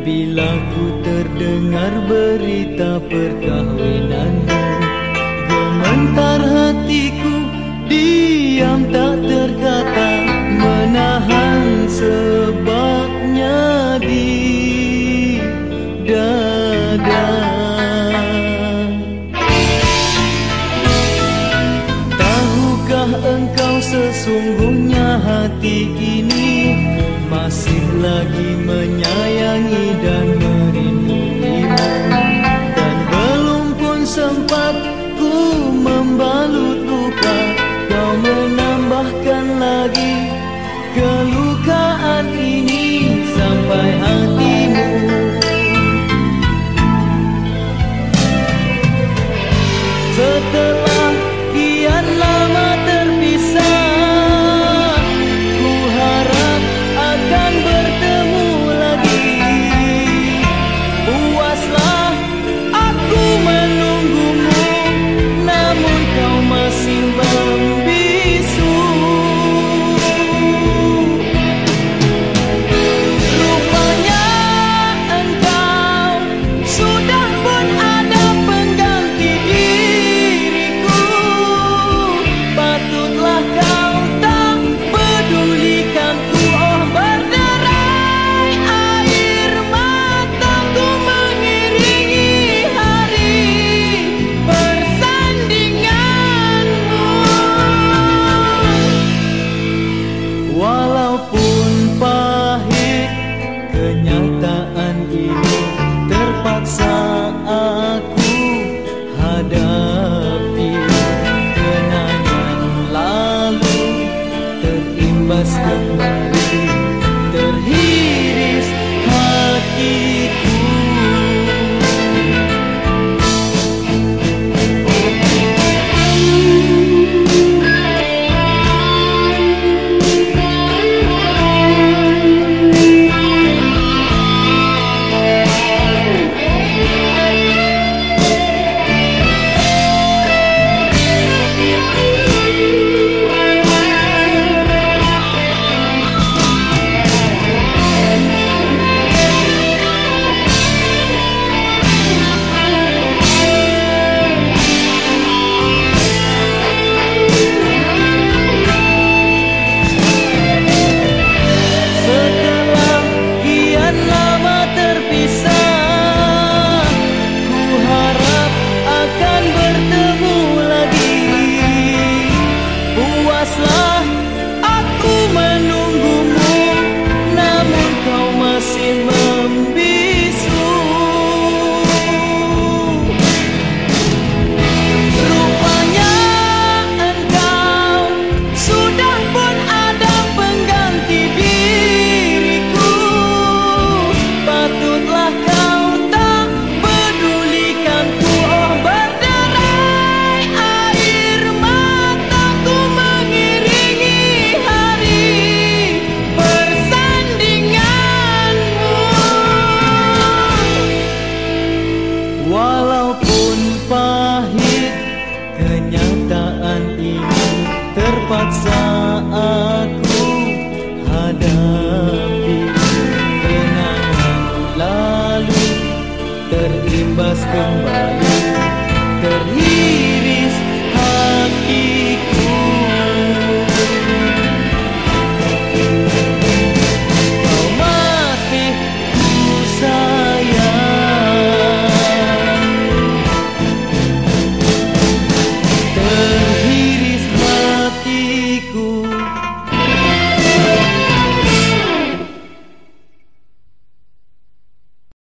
Bila ku terdengar berita perkahwinanmu Gementar hatiku diam tak terkata Menahan sebabnya di dada. Tahukah engkau sesungguhnya hati kini Masih lagi menyayangi Saat aku hadap asla. Terimbas kembali.